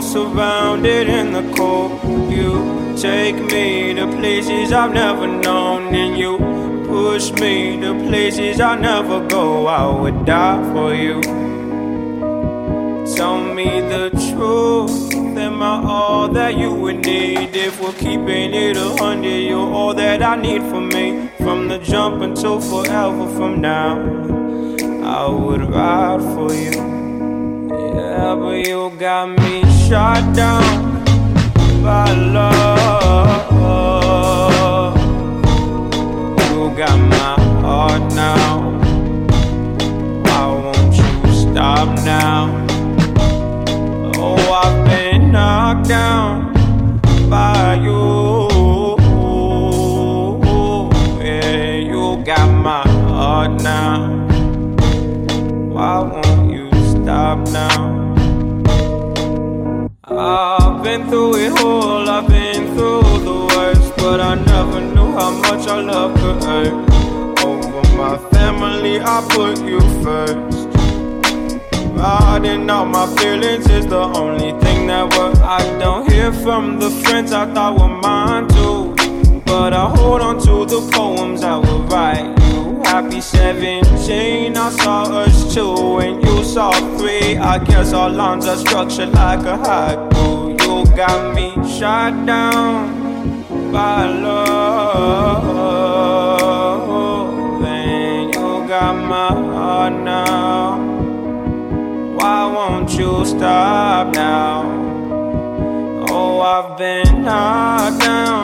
surrounded in the cold. You take me to places I've never known, and you push me to places I'll never go. I would die for you. Tell me the truth. Am I all that you would need? If we're keeping it a hundred, you're all that I need for me. From the jump until forever from now, I would ride for you. You got me shot down by love. You got my heart now. Why won't you stop now? Oh, I've been knocked down by you. Yeah, you got my heart now. Why won't you stop now? Been through it all, I've been through the worst, but I never knew how much our love could hurt. Over my family, I put you first. Riding out my feelings is the only thing that works. I don't hear from the friends I thought were mine too. But I hold on to the poems I would write you. Happy 17, I saw us two, and you saw three. I guess our lines are structured like a haiku. You got me shot down by love, and you got my heart now. Why won't you stop now? Oh, I've been high.